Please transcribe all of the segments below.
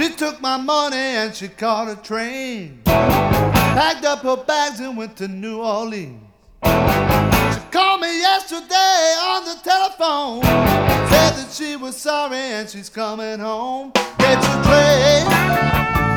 She took my money and she caught a train. Packed up her bags and went to New Orleans. She called me yesterday on the telephone. Said that she was sorry and she's coming home. Get your train.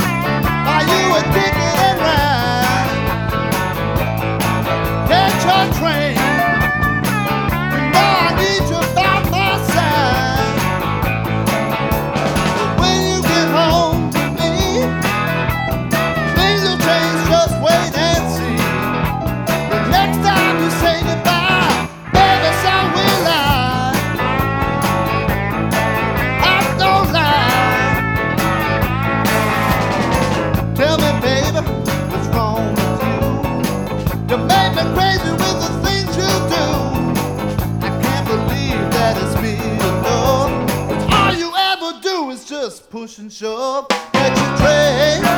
Push and shove. Get your train.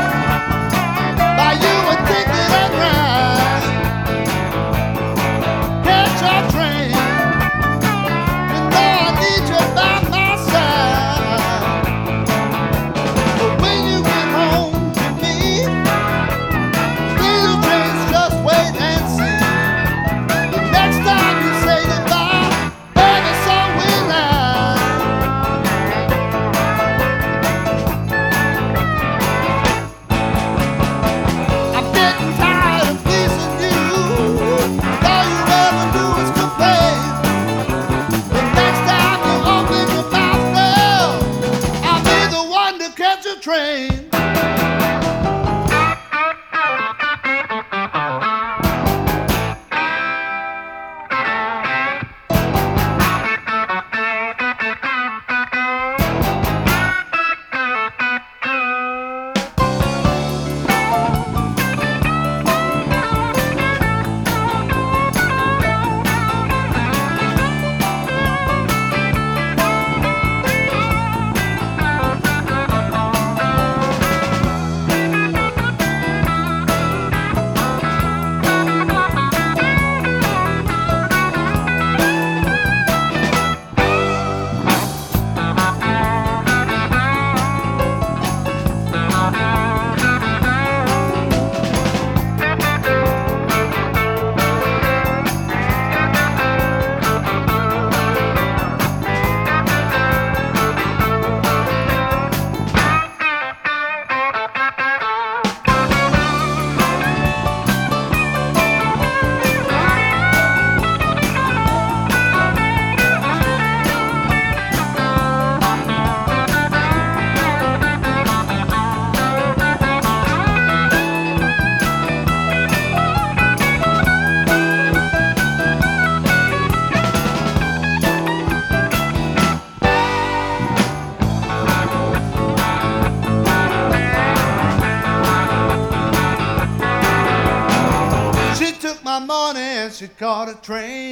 Money and she caught a train.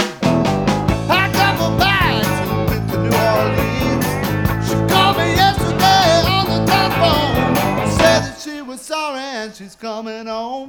Packed up her bags and went to New Orleans. She called me yesterday on the telephone. Said that she was sorry and she's coming home.